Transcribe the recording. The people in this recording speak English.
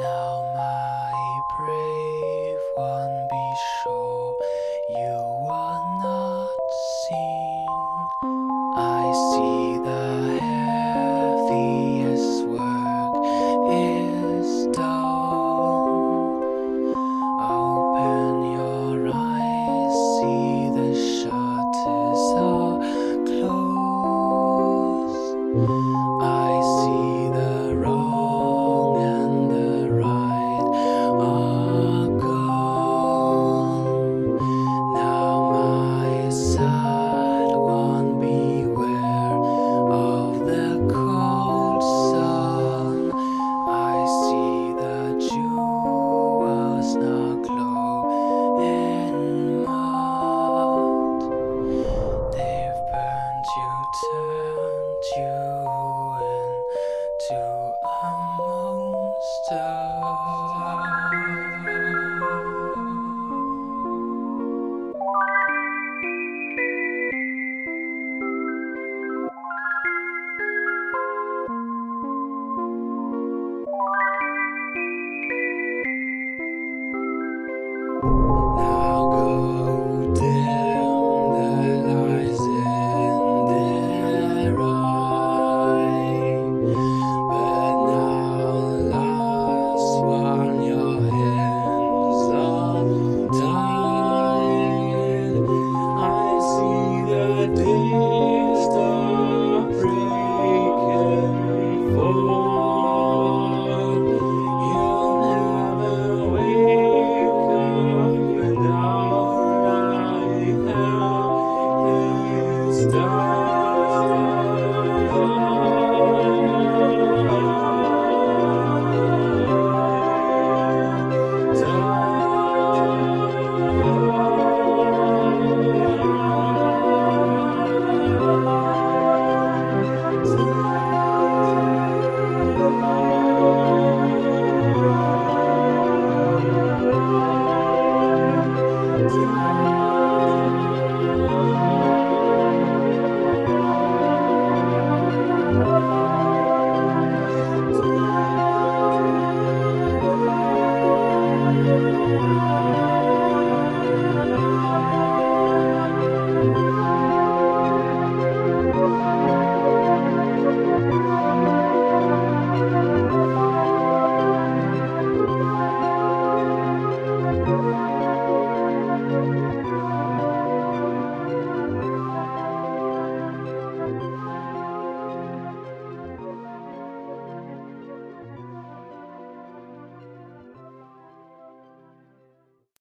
Now, my brave one, Mm-hmm. The